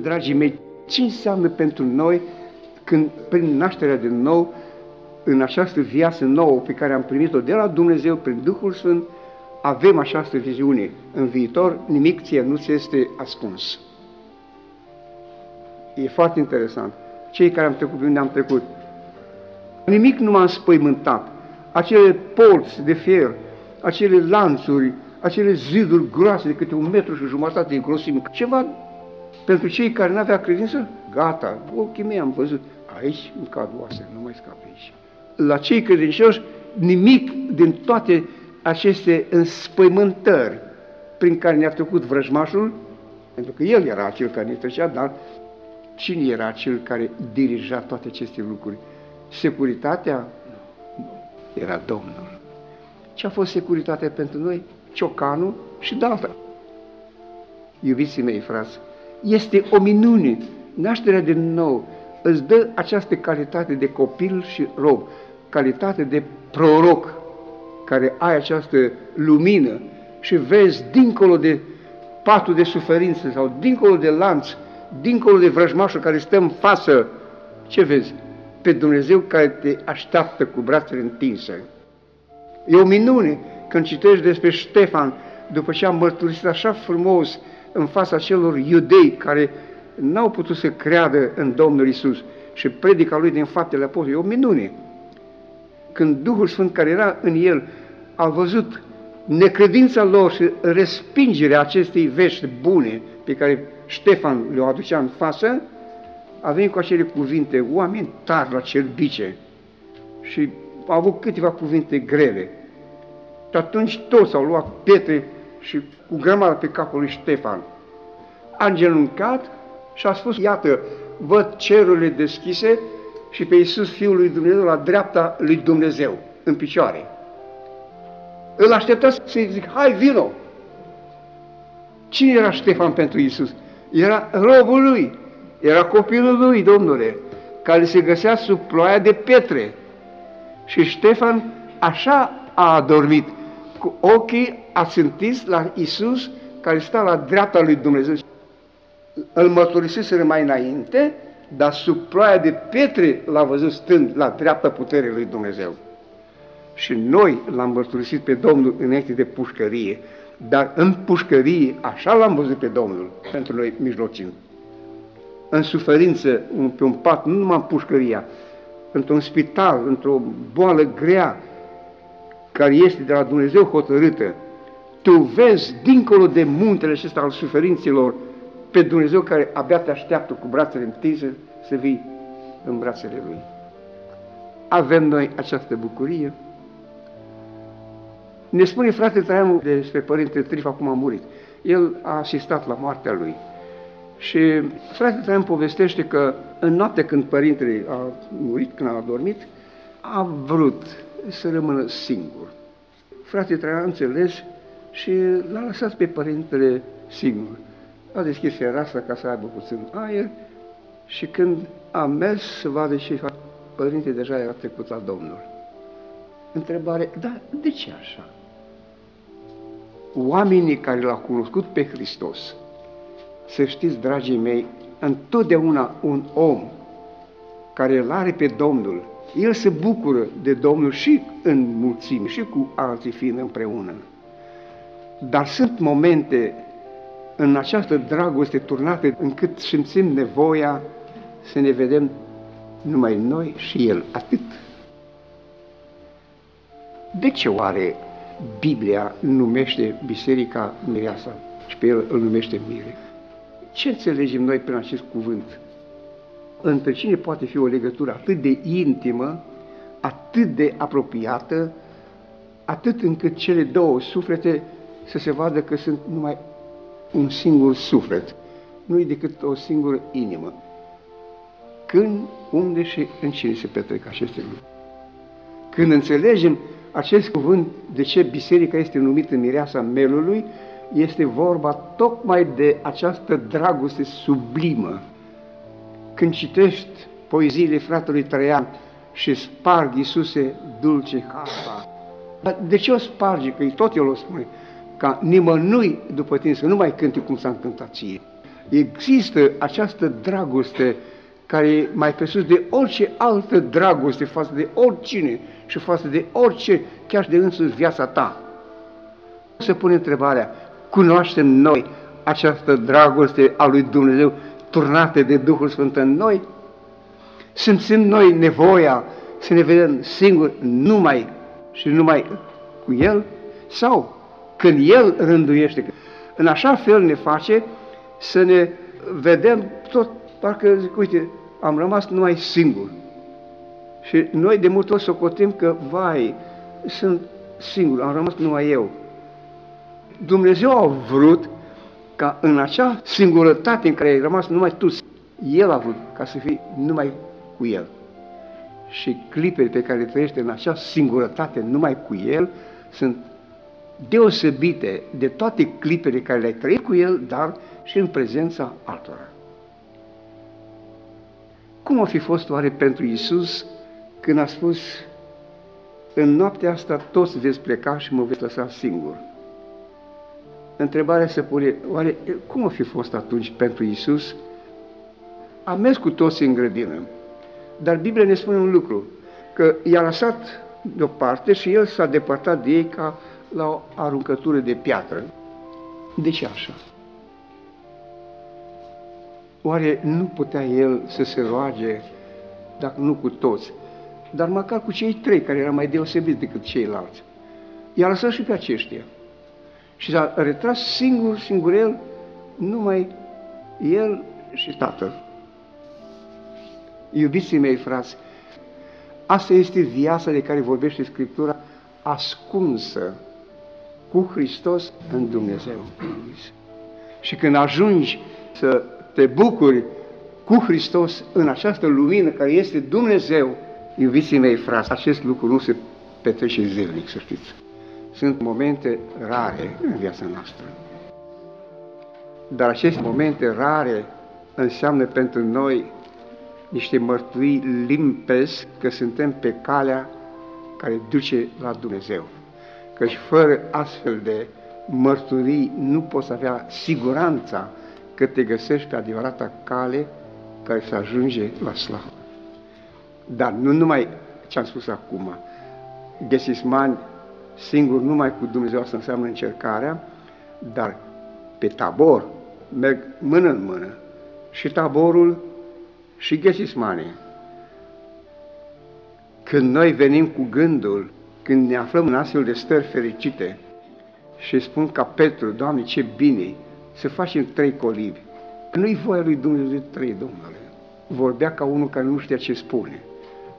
Dragii mei, ce înseamnă pentru noi când prin nașterea de nou, în această viață nouă pe care am primit-o de la Dumnezeu prin Duhul Sfânt, avem această viziune. În viitor nimic ție nu ți este ascuns. E foarte interesant. Cei care am trecut unde am trecut, nimic nu m-a înspăimântat. Acele porți de fier, acele lanțuri, acele ziduri groase de câte un metru și jumătate de grosime, ceva pentru cei care nu avea credință, gata, ochii mei am văzut, aici îmi cad oase, nu mai scap aici. La cei credincioși, nimic din toate aceste înspăimântări prin care ne-a trecut vrăjmașul, pentru că el era cel care ne trecea, dar cine era cel care dirija toate aceste lucruri? Securitatea? Nu. Era Domnul. Ce a fost securitatea pentru noi? Ciocanul și data. Iubiții mei, frați, este o minune. Nașterea de nou îți dă această calitate de copil și rob, calitate de proroc, care ai această lumină și vezi dincolo de patul de suferință sau dincolo de lanț, dincolo de vrăjmașul care stă în față, ce vezi? Pe Dumnezeu care te așteaptă cu brațele întinse. E o minune când citești despre Ștefan, după ce a mărturisit așa frumos în fața celor iudei care n-au putut să creadă în Domnul Isus și predica lui din faptele apostolului, e o minune. Când Duhul Sfânt care era în el a văzut necredința lor și respingerea acestei vești bune pe care Ștefan le aducea în față, a venit cu acele cuvinte, oameni tari la cel bice și a avut câteva cuvinte grele. Și atunci toți au luat pietre și cu grămadă pe capul lui Ștefan. A îngenuncat și a spus, iată, văd cerurile deschise și pe Iisus Fiul lui Dumnezeu la dreapta lui Dumnezeu, în picioare. Îl aștepta să-i zic, hai, vino! Cine era Ștefan pentru Iisus? Era robul lui, era copilul lui, domnule, care se găsea sub ploaia de pietre. Și Ștefan așa a adormit, cu ochii ațintiți la Isus care sta la dreapta lui Dumnezeu. Îl mărturisiseră mai înainte, dar sub ploaia de pietre l-a văzut stând la dreapta puterii lui Dumnezeu. Și noi l-am mărturisit pe Domnul înainte de pușcărie, dar în pușcărie așa l-am văzut pe Domnul pentru noi mijlocind. În suferință, pe un pat, nu numai în pușcăria, într-un spital, într-o boală grea, care este de la Dumnezeu hotărâtă, tu vezi dincolo de muntele acesta al suferințelor pe Dumnezeu care abia te așteaptă cu brațele întinse să vii în brațele Lui. Avem noi această bucurie. Ne spune frate Traianu despre Părinte Trif, acum a murit. El a asistat la moartea lui. Și frate Traian povestește că în noapte când părintele a murit, când a adormit, a vrut să rămână singur. Frate Traian a înțeles și l-a lăsat pe părintele singur. A deschis fereastra ca să aibă puțin aer și când a mers să vadă ce părinte deja era trecut la Domnul. Întrebare, dar de ce așa? Oamenii care l-au cunoscut pe Hristos, să știți, dragii mei, întotdeauna un om care îl are pe Domnul, el se bucură de Domnul și în mulțime, și cu alții fiind împreună. Dar sunt momente în această dragoste turnată încât simțim nevoia să ne vedem numai noi și El, atât. De ce oare Biblia numește Biserica Mireasa și pe El îl numește Mire? Ce înțelegem noi prin acest cuvânt? Între cine poate fi o legătură atât de intimă, atât de apropiată, atât încât cele două suflete să se vadă că sunt numai un singur suflet, nu e decât o singură inimă. Când, unde și în cine se petrec aceste lucruri. Când înțelegem acest cuvânt, de ce biserica este numită mireasa melului, este vorba tocmai de această dragoste sublimă. Când citești poeziile fratelui Traian și sparg Iisuse dulce harpa, de ce o sparge? Că tot el o spune ca nimănui după tine să nu mai cânti cum s-a încântat ție. Există această dragoste care e mai presus de orice altă dragoste față de oricine și față de orice, chiar și de însuși viața ta. Se pune întrebarea, cunoaștem noi această dragoste a lui Dumnezeu turnată de Duhul Sfânt în noi? Simțim noi nevoia să ne vedem singuri numai și numai cu El? Sau când El rânduiește, în așa fel ne face să ne vedem tot, parcă zic, uite, am rămas numai singur. Și noi de multe ori socotim că, vai, sunt singur, am rămas numai eu. Dumnezeu a vrut ca în acea singurătate în care ai rămas numai tu, El a vrut ca să fii numai cu El. Și clipele pe care le trăiește în acea singurătate numai cu El sunt deosebite de toate clipele care le-ai trăit cu El, dar și în prezența altora. Cum a fi fost oare pentru Isus când a spus în noaptea asta toți veți pleca și mă veți lăsa singur? Întrebarea se pune, oare cum a fi fost atunci pentru Isus? A mers cu toți în grădină, dar Biblia ne spune un lucru, că i-a lăsat deoparte și el s-a depărtat de ei ca la o aruncătură de piatră. De ce așa? Oare nu putea el să se roage, dacă nu cu toți, dar măcar cu cei trei care erau mai deosebiți decât ceilalți? I-a lăsat și pe aceștia. Și s-a retras singur, singur el, numai el și tatăl. Iubiții mei, frați, asta este viața de care vorbește Scriptura, ascunsă cu Hristos în Dumnezeu. Și când ajungi să te bucuri cu Hristos în această lumină care este Dumnezeu, iubiții mei, frați, acest lucru nu se petrece zilnic, să știți. Sunt momente rare în viața noastră. Dar aceste momente rare înseamnă pentru noi niște mărturii limpezi că suntem pe calea care duce la Dumnezeu. Căci fără astfel de mărturii nu poți avea siguranța că te găsești pe adevărata cale care să ajunge la slavă. Dar nu numai ce am spus acum, Gesisman singur numai cu Dumnezeu asta înseamnă încercarea, dar pe tabor merg mână în mână și taborul și Gesismane. Când noi venim cu gândul, când ne aflăm în astfel de stări fericite și spun ca Petru, Doamne, ce bine să facem trei colibi. Nu-i voia lui Dumnezeu trei, Domnule. Vorbea ca unul care nu știa ce spune.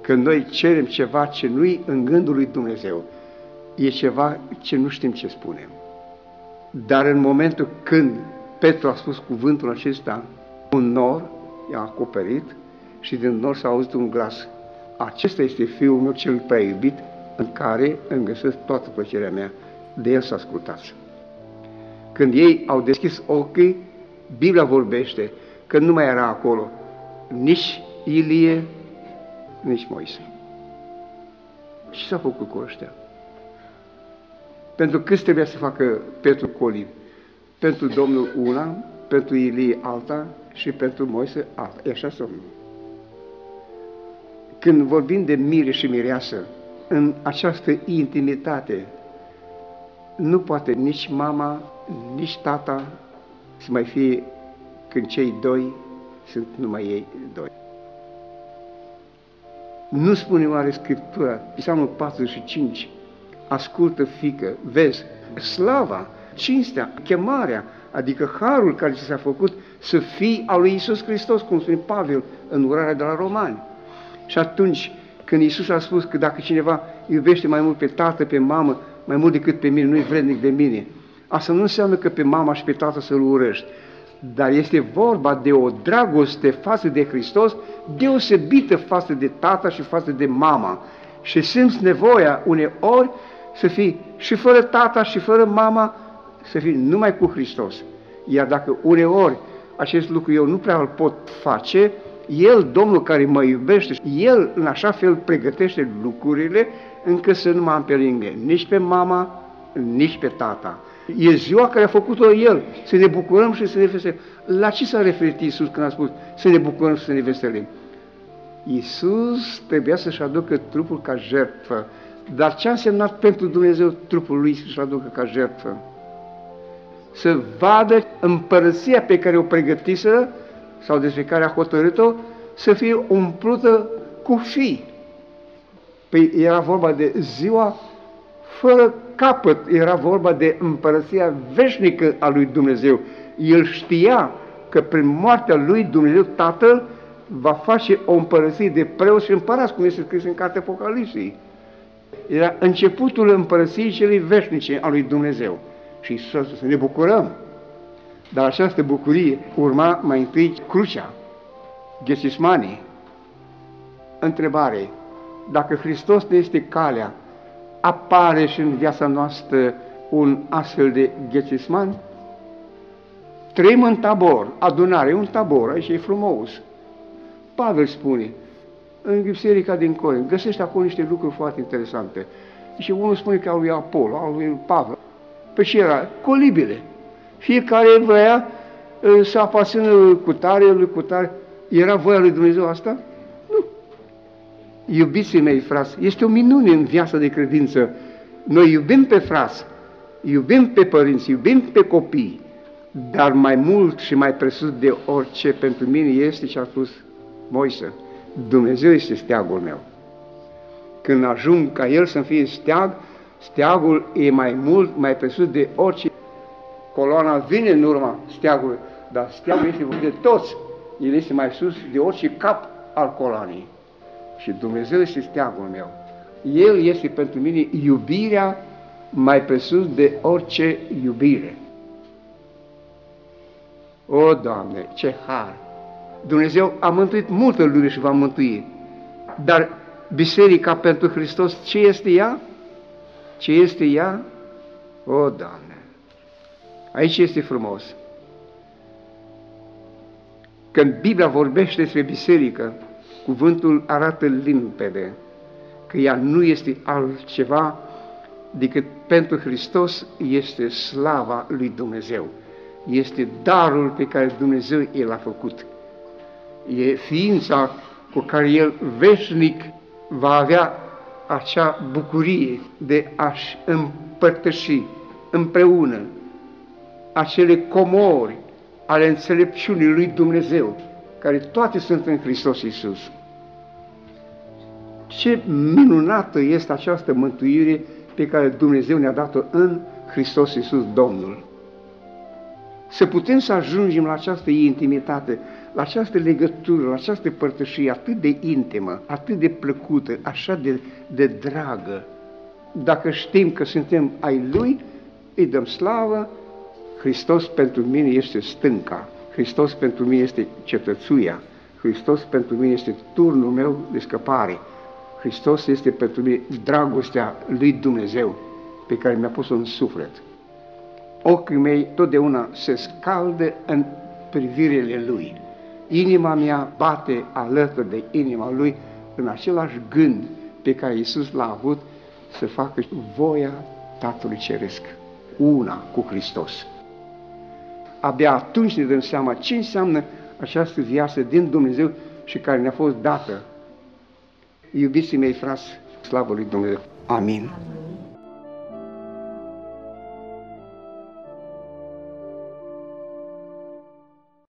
Când noi cerem ceva ce nu-i în gândul lui Dumnezeu, e ceva ce nu știm ce spunem. Dar în momentul când Petru a spus cuvântul acesta, un nor i-a acoperit și din nor s-a auzit un glas. Acesta este Fiul meu cel prea iubit, în care îmi găsesc toată plăcerea mea. De el să ascultați. Când ei au deschis ochii, Biblia vorbește că nu mai era acolo nici Ilie, nici Moise. Și s-a făcut cu ăștia? Pentru câți trebuia să facă Petru Colib? Pentru Domnul una, pentru Ilie alta și pentru Moise alta. E așa sau nu? Când vorbim de mire și mireasă, în această intimitate, nu poate nici mama, nici tata să mai fie când cei doi sunt numai ei doi. Nu spune oare Scriptura, Psalmul 45, ascultă, fică, vezi, slava, cinstea, chemarea, adică harul care ți s-a făcut să fii al lui Isus Hristos, cum spune Pavel în urarea de la Romani. Și atunci, când Isus a spus că dacă cineva iubește mai mult pe tată, pe mamă, mai mult decât pe mine, nu-i vrednic de mine, asta nu înseamnă că pe mama și pe tată să-l urăști, dar este vorba de o dragoste față de Hristos deosebită față de tata și față de mama. Și simți nevoia uneori să fii și fără tata și fără mama, să fii numai cu Hristos. Iar dacă uneori acest lucru eu nu prea îl pot face, El, Domnul care mă iubește, El în așa fel pregătește lucrurile încât să nu mă am pe lângă nici pe mama, nici pe tata. E ziua care a făcut-o El, să ne bucurăm și să ne veselim. La ce s-a referit Iisus când a spus să ne bucurăm și să ne veselim? Iisus trebuia să-și aducă trupul ca jertfă. Dar ce a însemnat pentru Dumnezeu trupul lui să-și aducă ca jertfă? Să vadă împărăția pe care o pregătiseră sau despre care a hotărât-o să fie umplută cu fii. Păi era vorba de ziua fără capăt, era vorba de împărăția veșnică a lui Dumnezeu. El știa că prin moartea lui Dumnezeu Tatăl va face o împărăție de preoți și împărați, cum este scris în cartea Apocalipsei. Era începutul împărăției celei veșnice a lui Dumnezeu. Și să, să ne bucurăm. Dar această bucurie urma mai întâi crucea, Ghețismanii. Întrebare, dacă Hristos ne este calea, apare și în viața noastră un astfel de Ghețisman? Trăim în tabor, adunare, un tabor, aici e frumos. Pavel spune, în biserica din Corint, găsește acolo niște lucruri foarte interesante. Și unul spune că al lui Apollo, al lui Pavel. Păi și era colibile. Fiecare vrea să apasionă cu tare, lui cu tare. Era voia lui Dumnezeu asta? Nu. Iubiții mei, frați, este o minune în viața de credință. Noi iubim pe frați, iubim pe părinți, iubim pe copii, dar mai mult și mai presus de orice pentru mine este ce a spus Moise. Dumnezeu este steagul meu. Când ajung ca El să fie steag, steagul e mai mult, mai presus de orice. Coloana vine în urma steagului, dar steagul este de toți. El este mai sus de orice cap al coloanei. Și Dumnezeu este steagul meu. El este pentru mine iubirea mai presus de orice iubire. O, Doamne, ce har! Dumnezeu a mântuit multă lume și va mântui. Dar biserica pentru Hristos, ce este ea? Ce este ea? O, Doamne! Aici este frumos. Când Biblia vorbește despre biserică, cuvântul arată limpede că ea nu este altceva decât pentru Hristos este slava lui Dumnezeu. Este darul pe care Dumnezeu el a făcut e ființa cu care el veșnic va avea acea bucurie de a-și împărtăși împreună acele comori ale înțelepciunii lui Dumnezeu, care toate sunt în Hristos Iisus. Ce minunată este această mântuire pe care Dumnezeu ne-a dat-o în Hristos Iisus Domnul. Să putem să ajungem la această intimitate, la această legătură, la această părtășie atât de intimă, atât de plăcută, așa de, de dragă. Dacă știm că suntem ai Lui, îi dăm slavă, Hristos pentru mine este stânca, Hristos pentru mine este cetățuia, Hristos pentru mine este turnul meu de scăpare, Hristos este pentru mine dragostea lui Dumnezeu pe care mi-a pus-o în suflet. Ochii mei totdeauna se scaldă în privirile Lui inima mea bate alături de inima lui în același gând pe care Iisus l-a avut să facă voia Tatălui Ceresc, una cu Hristos. Abia atunci ne dăm seama ce înseamnă această viață din Dumnezeu și care ne-a fost dată. Iubiții mei frați, slavă lui Dumnezeu. Amin. Amin.